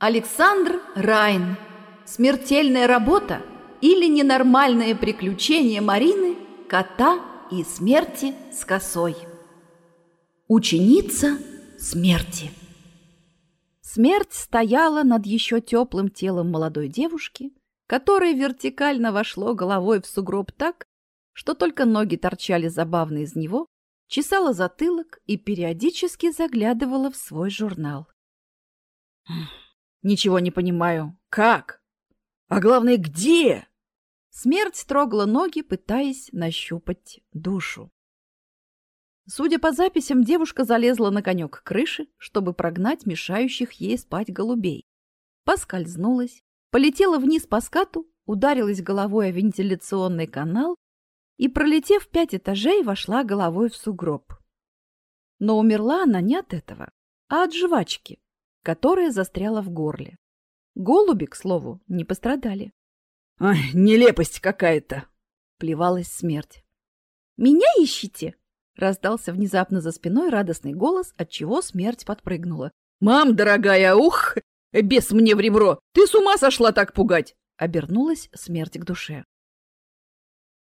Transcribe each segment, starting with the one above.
Александр Райн. Смертельная работа или ненормальное приключение Марины, кота и смерти с косой. Ученица смерти. Смерть стояла над еще теплым телом молодой девушки, которое вертикально вошло головой в сугроб так, что только ноги торчали забавно из него, чесала затылок и периодически заглядывала в свой журнал. Ничего не понимаю. Как? А главное, где? Смерть трогала ноги, пытаясь нащупать душу. Судя по записям, девушка залезла на конек крыши, чтобы прогнать мешающих ей спать голубей. Поскользнулась, полетела вниз по скату, ударилась головой о вентиляционный канал и, пролетев пять этажей, вошла головой в сугроб. Но умерла она не от этого, а от жвачки, которая застряла в горле. Голуби, к слову, не пострадали. «Ай, нелепость какая-то!» — плевалась смерть. «Меня ищите?» — раздался внезапно за спиной радостный голос, от чего смерть подпрыгнула. «Мам, дорогая, ух! Бес мне в ребро! Ты с ума сошла так пугать!» — обернулась смерть к душе.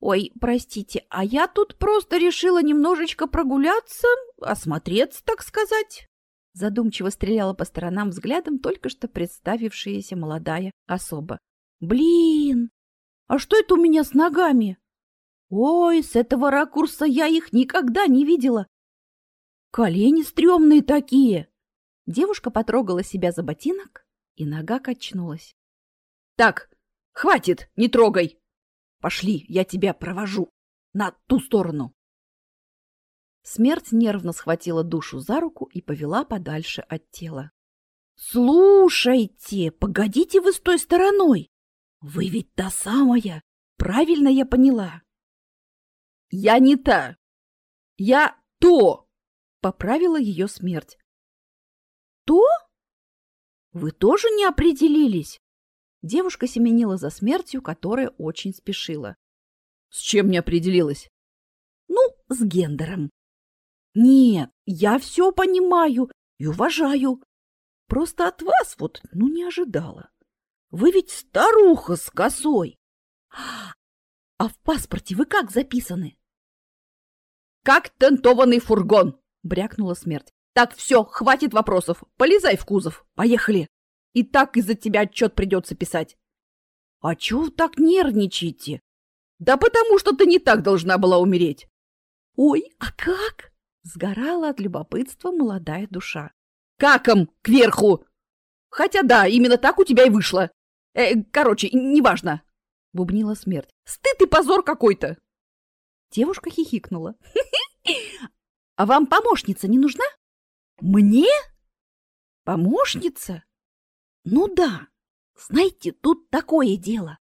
«Ой, простите, а я тут просто решила немножечко прогуляться, осмотреться, так сказать». Задумчиво стреляла по сторонам взглядом только что представившаяся молодая особа. «Блин! А что это у меня с ногами? Ой, с этого ракурса я их никогда не видела. Колени стрёмные такие!» Девушка потрогала себя за ботинок, и нога качнулась. «Так, хватит, не трогай! Пошли, я тебя провожу на ту сторону!» Смерть нервно схватила душу за руку и повела подальше от тела. «Слушайте, погодите вы с той стороной! Вы ведь та самая! Правильно я поняла?» «Я не та! Я то!» — поправила ее смерть. «То? Вы тоже не определились?» Девушка семенила за смертью, которая очень спешила. «С чем не определилась?» «Ну, с гендером. Нет, я все понимаю и уважаю. Просто от вас вот, ну, не ожидала. Вы ведь старуха с косой. А в паспорте вы как записаны? Как тентованный фургон, брякнула смерть. Так, все, хватит вопросов. Полезай в кузов. Поехали. И так из-за тебя отчет придется писать. А чего вы так нервничаете? Да потому что ты не так должна была умереть. Ой, а как? Сгорала от любопытства молодая душа. «Каком кверху!» «Хотя да, именно так у тебя и вышло. Э, короче, неважно!» — бубнила смерть. «Стыд и позор какой-то!» Девушка хихикнула. «А вам помощница не нужна?» «Мне?» «Помощница?» «Ну да. Знаете, тут такое дело.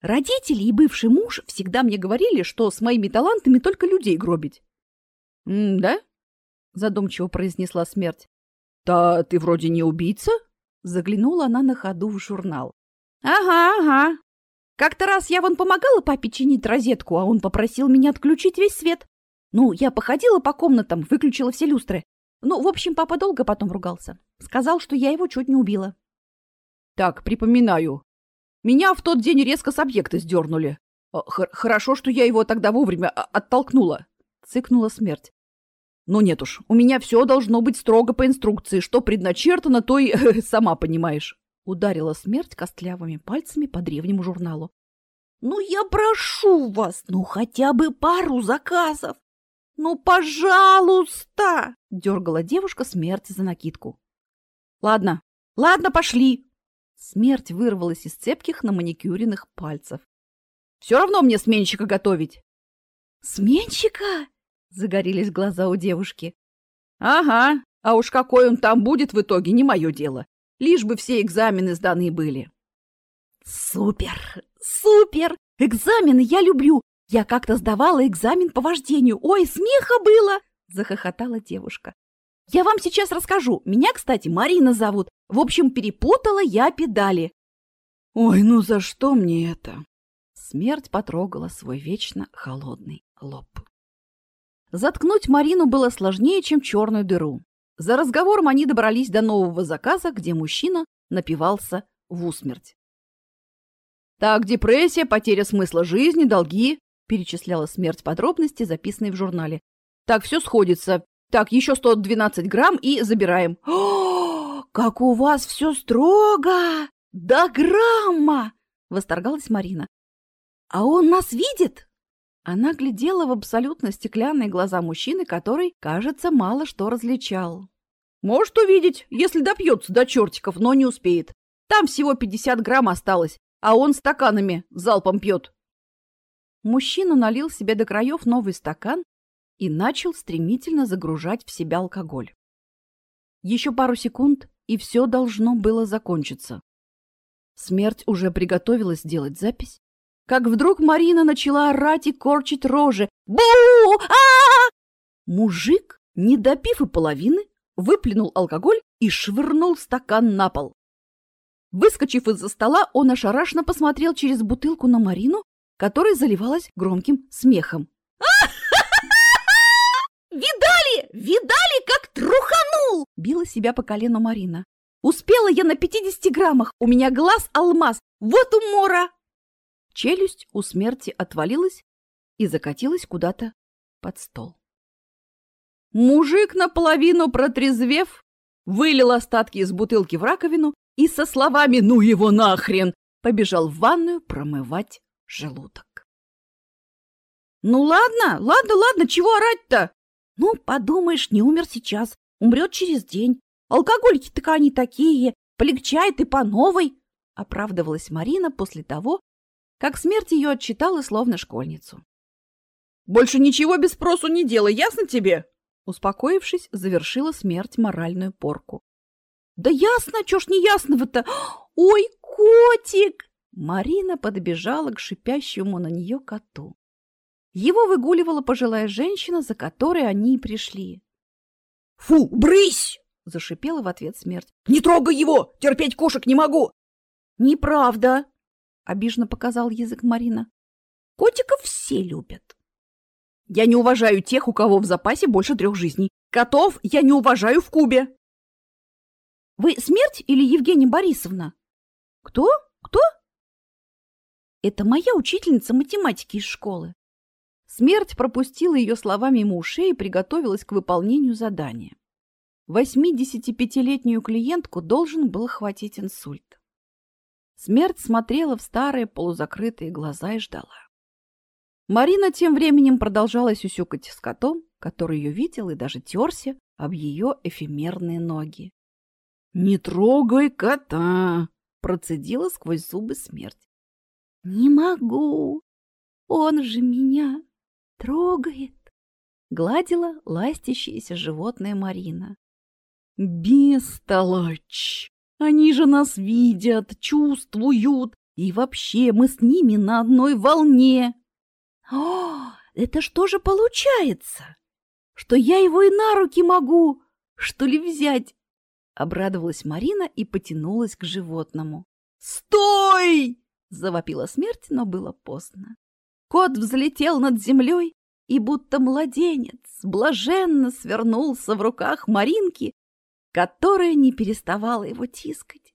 Родители и бывший муж всегда мне говорили, что с моими талантами только людей гробить. «Да?» — задумчиво произнесла смерть. «Да ты вроде не убийца?» Заглянула она на ходу в журнал. «Ага, ага. Как-то раз я вон помогала папе чинить розетку, а он попросил меня отключить весь свет. Ну, я походила по комнатам, выключила все люстры. Ну, в общем, папа долго потом ругался. Сказал, что я его чуть не убила». «Так, припоминаю. Меня в тот день резко с объекта сдернули. Х Хорошо, что я его тогда вовремя оттолкнула», — цыкнула смерть. Но нет уж, у меня все должно быть строго по инструкции. Что предначертано, то и сама понимаешь. Ударила смерть костлявыми пальцами по древнему журналу. Ну, я прошу вас, ну хотя бы пару заказов. Ну, пожалуйста, дергала девушка смерть за накидку. Ладно, ладно, пошли. Смерть вырвалась из цепких на маникюренных пальцев. Все равно мне сменщика готовить. Сменщика? Загорелись глаза у девушки. Ага, а уж какой он там будет в итоге, не мое дело. Лишь бы все экзамены сданы были. Супер! Супер! Экзамены я люблю! Я как-то сдавала экзамен по вождению. Ой, смеха было! Захохотала девушка. Я вам сейчас расскажу. Меня, кстати, Марина зовут. В общем, перепутала я педали. Ой, ну за что мне это? Смерть потрогала свой вечно холодный лоб. Заткнуть Марину было сложнее, чем черную дыру. За разговором они добрались до нового заказа, где мужчина напивался в усмерть. Так, депрессия, потеря смысла жизни, долги, перечисляла смерть подробности, записанные в журнале. Так, все сходится. Так, еще 112 грамм и забираем. О, как у вас все строго! До грамма! Восторгалась Марина. А он нас видит? Она глядела в абсолютно стеклянные глаза мужчины, который, кажется, мало что различал. Может увидеть, если допьется до чертиков, но не успеет. Там всего 50 грамм осталось, а он стаканами залпом пьет. Мужчина налил себе до краев новый стакан и начал стремительно загружать в себя алкоголь. Еще пару секунд, и все должно было закончиться. Смерть уже приготовилась сделать запись, как вдруг Марина начала орать и корчить рожи. бу а, Мужик, не допив и половины, выплюнул алкоголь и швырнул стакан на пол. Выскочив из-за стола, он ошарашенно посмотрел через бутылку на Марину, которая заливалась громким смехом. «Видали? Видали, как труханул?» – била себя по колену Марина. «Успела я на 50 граммах, у меня глаз алмаз, вот умора!» Челюсть у смерти отвалилась и закатилась куда-то под стол. Мужик, наполовину протрезвев, вылил остатки из бутылки в раковину и со словами «Ну его нахрен!» побежал в ванную промывать желудок. «Ну ладно, ладно, ладно, чего орать-то?» «Ну, подумаешь, не умер сейчас, умрет через день. Алкоголики-то они такие, полегчает и по новой!» оправдывалась Марина после того, как смерть ее отчитала словно школьницу. «Больше ничего без спросу не делай, ясно тебе?» Успокоившись, завершила смерть моральную порку. «Да ясно, чё ж не ясного-то? Ой, котик!» Марина подбежала к шипящему на нее коту. Его выгуливала пожилая женщина, за которой они и пришли. «Фу, брысь!» — зашипела в ответ смерть. «Не трогай его! Терпеть кошек не могу!» «Неправда!» — обиженно показал язык Марина. «Котиков все любят. Я не уважаю тех, у кого в запасе больше трех жизней. Котов я не уважаю в Кубе. Вы смерть или Евгения Борисовна? Кто? Кто? Это моя учительница математики из школы. Смерть пропустила ее слова мимо ушей и приготовилась к выполнению задания. 85-летнюю клиентку должен был хватить инсульт. Смерть смотрела в старые полузакрытые глаза и ждала. Марина тем временем продолжала сюсюкать с котом, который ее видел и даже терся об ее эфемерные ноги. «Не трогай кота!» — процедила сквозь зубы смерть. «Не могу! Он же меня трогает!» — гладила ластящееся животное Марина. «Бестолочь! Они же нас видят, чувствуют, и вообще мы с ними на одной волне!» О, это что же получается? Что я его и на руки могу, что ли, взять? Обрадовалась Марина и потянулась к животному. «Стой!» — завопила смерть, но было поздно. Кот взлетел над землей и, будто младенец, блаженно свернулся в руках Маринки, которая не переставала его тискать.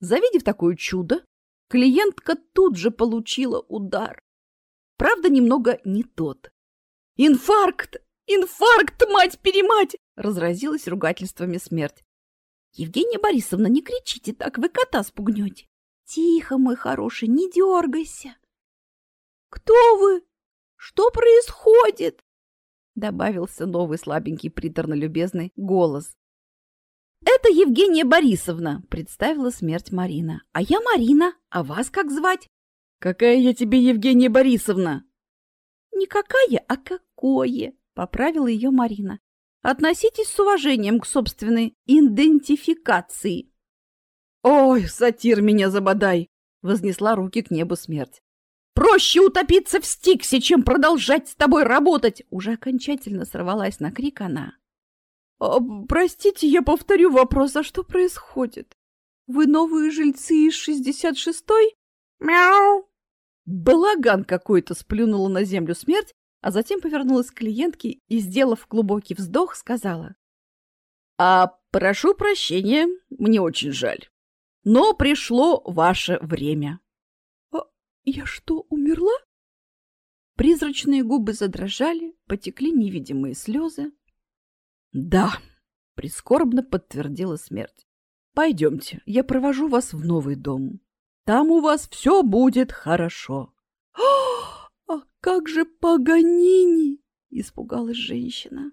Завидев такое чудо, клиентка тут же получила удар. Правда, немного не тот. «Инфаркт! Инфаркт, мать-перемать!» Разразилась ругательствами смерть. «Евгения Борисовна, не кричите так, вы кота спугнете. Тихо, мой хороший, не дергайся». «Кто вы? Что происходит?» Добавился новый слабенький приторно-любезный голос. «Это Евгения Борисовна», — представила смерть Марина. «А я Марина. А вас как звать?» «Какая я тебе, Евгения Борисовна?» «Не какая, а какое», — поправила ее Марина. «Относитесь с уважением к собственной идентификации». «Ой, сатир меня забодай!» — вознесла руки к небу смерть. «Проще утопиться в стиксе, чем продолжать с тобой работать!» Уже окончательно сорвалась на крик она. «А, «Простите, я повторю вопрос, а что происходит? Вы новые жильцы из шестьдесят шестой?» «Мяу!» Балаган какой-то сплюнула на землю смерть, а затем повернулась к клиентке и, сделав глубокий вздох, сказала. «А прошу прощения, мне очень жаль. но пришло ваше время. А я что, умерла? Призрачные губы задрожали, потекли невидимые слезы. Да, прискорбно подтвердила смерть. Пойдемте, я провожу вас в новый дом. Там у вас все будет хорошо. А как же Паганини? Испугалась женщина.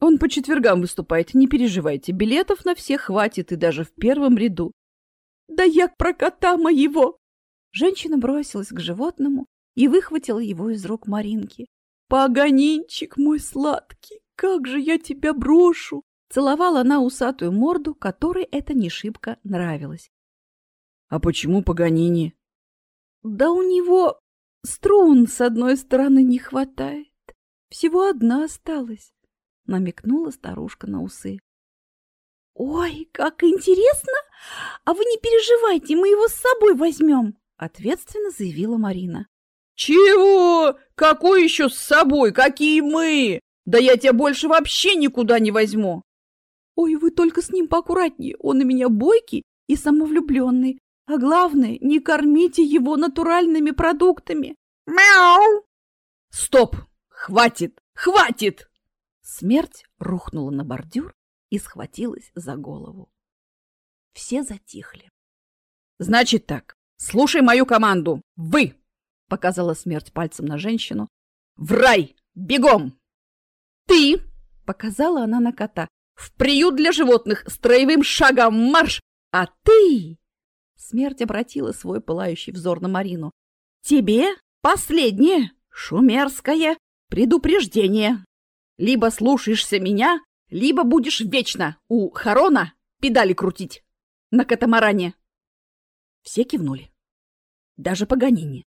Он по четвергам выступает, не переживайте, билетов на всех хватит и даже в первом ряду. Да я про кота моего! Женщина бросилась к животному и выхватила его из рук Маринки. Паганинчик мой сладкий, как же я тебя брошу! Целовала она усатую морду, которой это не шибко нравилось. — А почему Паганини? — Да у него струн с одной стороны не хватает. Всего одна осталась, — намекнула старушка на усы. — Ой, как интересно! А вы не переживайте, мы его с собой возьмем, — ответственно заявила Марина. — Чего? Какой еще с собой? Какие мы? Да я тебя больше вообще никуда не возьму. Ой, вы только с ним поаккуратнее, он у меня бойкий и самовлюбленный. А главное, не кормите его натуральными продуктами. Мяу! Стоп! Хватит! Хватит! Смерть рухнула на бордюр и схватилась за голову. Все затихли. Значит так, слушай мою команду. Вы! Показала смерть пальцем на женщину. В рай! Бегом! Ты! Показала она на кота. В приют для животных строевым шагом марш! А ты...» Смерть обратила свой пылающий взор на Марину. «Тебе последнее, шумерское предупреждение. Либо слушаешься меня, либо будешь вечно у Харона педали крутить на катамаране». Все кивнули. Даже Паганини.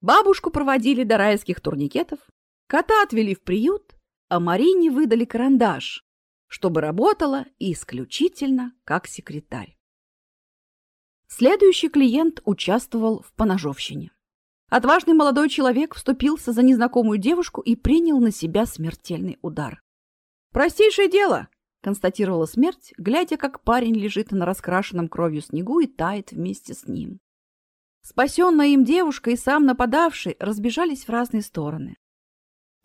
Бабушку проводили до райских турникетов, кота отвели в приют, а Марине выдали карандаш, чтобы работала исключительно как секретарь. Следующий клиент участвовал в поножовщине. Отважный молодой человек вступился за незнакомую девушку и принял на себя смертельный удар. «Простейшее дело», — констатировала смерть, глядя, как парень лежит на раскрашенном кровью снегу и тает вместе с ним. Спасенная им девушка и сам нападавший разбежались в разные стороны.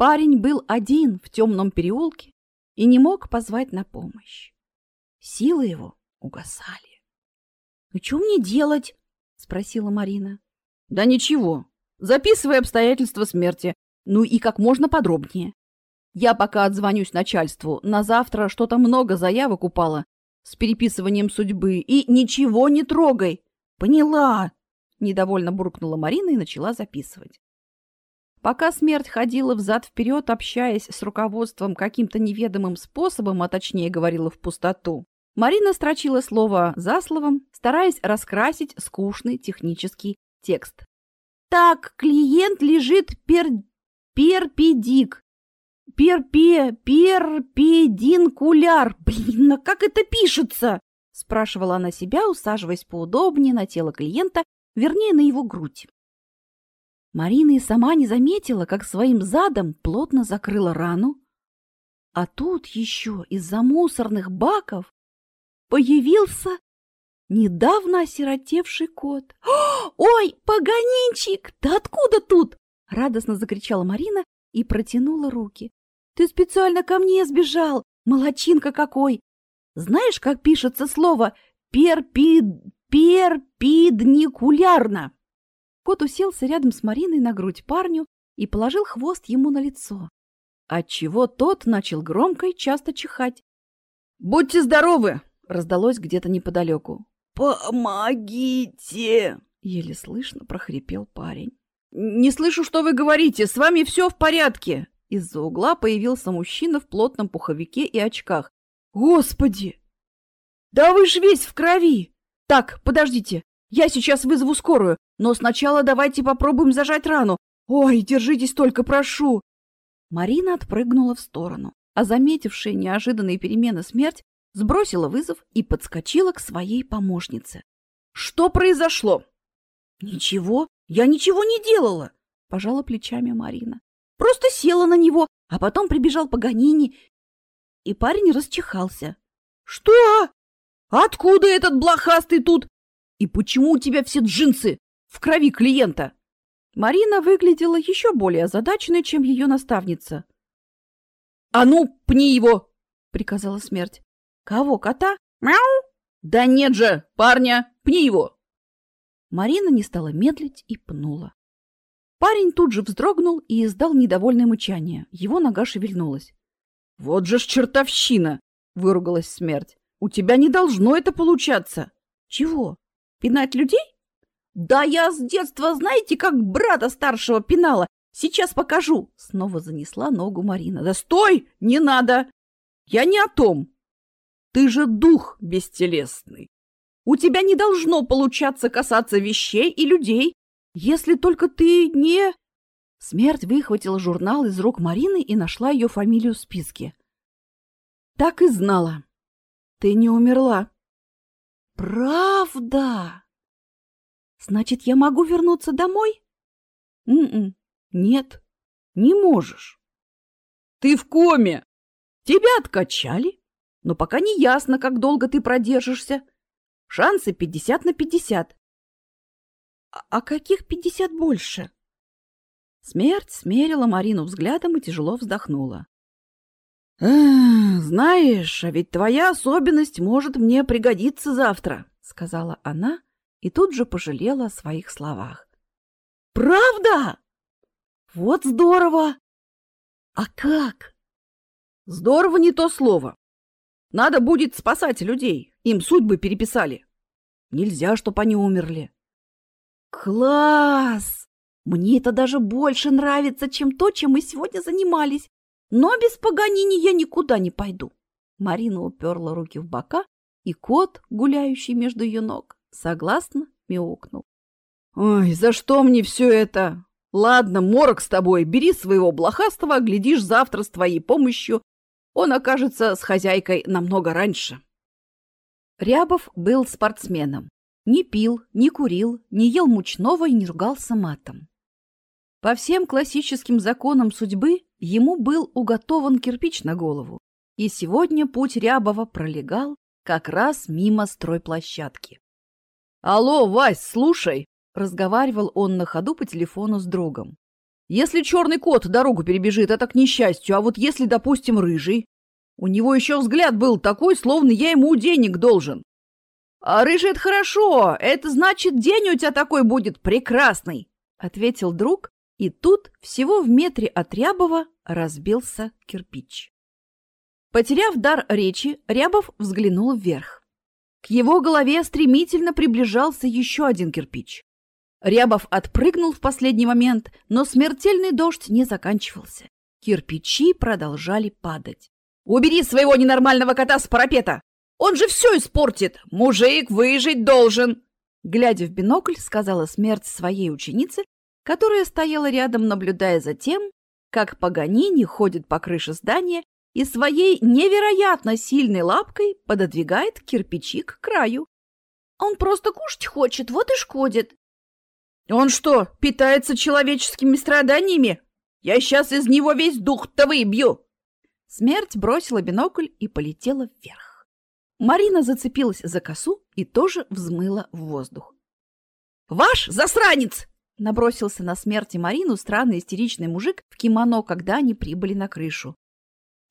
Парень был один в темном переулке и не мог позвать на помощь. Силы его угасали. — Ну, что мне делать? — спросила Марина. — Да ничего. Записывай обстоятельства смерти. Ну и как можно подробнее. Я пока отзвонюсь начальству. На завтра что-то много заявок упало с переписыванием судьбы. И ничего не трогай. Поняла. Недовольно буркнула Марина и начала записывать. Пока смерть ходила взад-вперед, общаясь с руководством каким-то неведомым способом, а точнее говорила в пустоту, Марина строчила слово за словом, стараясь раскрасить скучный технический текст. «Так, клиент лежит пер... перпедик. Перпе... перпединкуляр. Блин, а как это пишется?» спрашивала она себя, усаживаясь поудобнее на тело клиента, вернее, на его грудь. Марина и сама не заметила, как своим задом плотно закрыла рану. А тут еще из-за мусорных баков появился недавно осиротевший кот. «Ой, погонинчик! Да откуда тут?» — радостно закричала Марина и протянула руки. «Ты специально ко мне сбежал! Молодчинка какой! Знаешь, как пишется слово «перпид... перпидникулярно»?» Кот уселся рядом с Мариной на грудь парню и положил хвост ему на лицо, отчего тот начал громко и часто чихать. «Будьте здоровы!» — раздалось где-то неподалеку. «Помогите!» — еле слышно прохрипел парень. «Не слышу, что вы говорите! С вами все в порядке!» Из-за угла появился мужчина в плотном пуховике и очках. «Господи! Да вы ж весь в крови! Так, подождите, я сейчас вызову скорую, но сначала давайте попробуем зажать рану. Ой, держитесь только, прошу!» Марина отпрыгнула в сторону, а заметившая неожиданные перемены смерть сбросила вызов и подскочила к своей помощнице. «Что произошло?» «Ничего, я ничего не делала!» — пожала плечами Марина. «Просто села на него, а потом прибежал Паганини, и парень расчихался». «Что? Откуда этот блохастый тут? И почему у тебя все джинсы в крови клиента? Марина выглядела еще более озадаченной, чем ее наставница. «А ну, пни его!» — приказала смерть. «Кого, кота?» «Мяу!» «Да нет же, парня, пни его!» Марина не стала медлить и пнула. Парень тут же вздрогнул и издал недовольное мычание. Его нога шевельнулась. «Вот же ж чертовщина!» — выругалась смерть. «У тебя не должно это получаться!» «Чего? Пинать людей?» «Да я с детства, знаете, как брата старшего пинала. Сейчас покажу!» Снова занесла ногу Марина. «Да стой! Не надо! Я не о том! Ты же дух бестелесный! У тебя не должно получаться касаться вещей и людей, если только ты не...» Смерть выхватила журнал из рук Марины и нашла ее фамилию в списке. «Так и знала. Ты не умерла». «Правда? Значит, я могу вернуться домой?» Н -н -н. «Нет, не можешь. Ты в коме. Тебя откачали, но пока не ясно, как долго ты продержишься. Шансы 50 на 50. А, а каких 50 больше? Смерть смерила Марину взглядом и тяжело вздохнула. «Знаешь, а ведь твоя особенность может мне пригодиться завтра», — сказала она и тут же пожалела о своих словах. «Правда? Вот здорово! А как?» «Здорово не то слово. Надо будет спасать людей. Им судьбы переписали. Нельзя, чтоб они умерли. Класс! Мне это даже больше нравится, чем то, чем мы сегодня занимались. Но без Паганини я никуда не пойду. Марина уперла руки в бока, и кот, гуляющий между ее ног, согласно мяукнул. «Ой, за что мне все это? Ладно, морок с тобой, бери своего блохастого, глядишь, завтра с твоей помощью он окажется с хозяйкой намного раньше. Рябов был спортсменом. Не пил, не курил, не ел мучного и не ругался матом. По всем классическим законам судьбы ему был уготован кирпич на голову, и сегодня путь Рябова пролегал как раз мимо стройплощадки. «Алло, Вась, слушай!» — разговаривал он на ходу по телефону с другом. Если черный кот дорогу перебежит, это к несчастью, а вот если, допустим, рыжий, у него еще взгляд был такой, словно я ему денег должен. А рыжий — это хорошо, это значит, день у тебя такой будет прекрасный, — ответил друг, и тут, всего в метре от Рябова, разбился кирпич. Потеряв дар речи, Рябов взглянул вверх. К его голове стремительно приближался еще один кирпич. Рябов отпрыгнул в последний момент, но смертельный дождь не заканчивался. Кирпичи продолжали падать. «Убери своего ненормального кота с парапета! Он же все испортит! Мужик выжить должен!» Глядя в бинокль, сказала смерть своей ученице, которая стояла рядом, наблюдая за тем, как Паганини ходит по крыше здания и своей невероятно сильной лапкой пододвигает кирпичи к краю. «Он просто кушать хочет, вот и шкодит!» Он что, питается человеческими страданиями? Я сейчас из него весь дух-то выбью!» Смерть бросила бинокль и полетела вверх. Марина зацепилась за косу и тоже взмыла в воздух. «Ваш засранец!» — набросился на смерти Марину странный истеричный мужик в кимоно, когда они прибыли на крышу.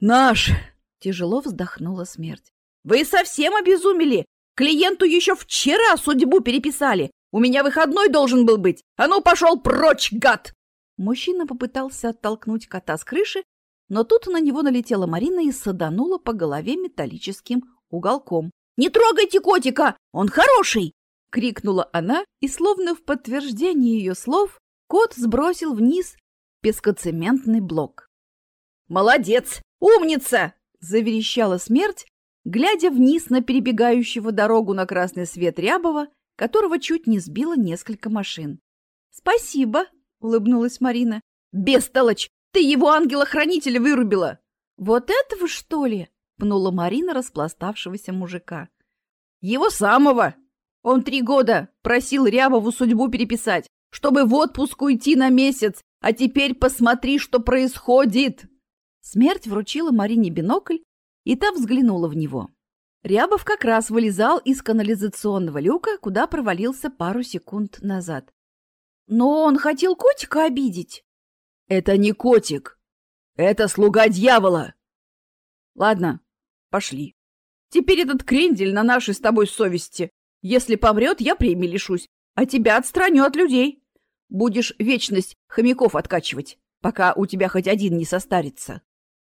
«Наш!» — тяжело вздохнула смерть. «Вы совсем обезумели! Клиенту еще вчера судьбу переписали! У меня выходной должен был быть! А ну, пошел прочь, гад!» Мужчина попытался оттолкнуть кота с крыши, но тут на него налетела Марина и саданула по голове металлическим уголком. «Не трогайте котика! Он хороший!» — крикнула она, и, словно в подтверждение ее слов, кот сбросил вниз пескоцементный блок. «Молодец! Умница!» — заверещала смерть, глядя вниз на перебегающего дорогу на красный свет Рябова которого чуть не сбило несколько машин. «Спасибо!» — улыбнулась Марина. «Бестолочь! Ты его ангела-хранителя вырубила!» «Вот этого, что ли?» — пнула Марина распластавшегося мужика. «Его самого! Он три года просил Рябову судьбу переписать, чтобы в отпуск уйти на месяц, а теперь посмотри, что происходит!» Смерть вручила Марине бинокль, и та взглянула в него. Рябов как раз вылезал из канализационного люка, куда провалился пару секунд назад. Но он хотел котика обидеть. Это не котик. Это слуга дьявола. Ладно, пошли. Теперь этот крендель на нашей с тобой совести. Если помрет, я премии лишусь, а тебя отстраню от людей. Будешь вечность хомяков откачивать, пока у тебя хоть один не состарится.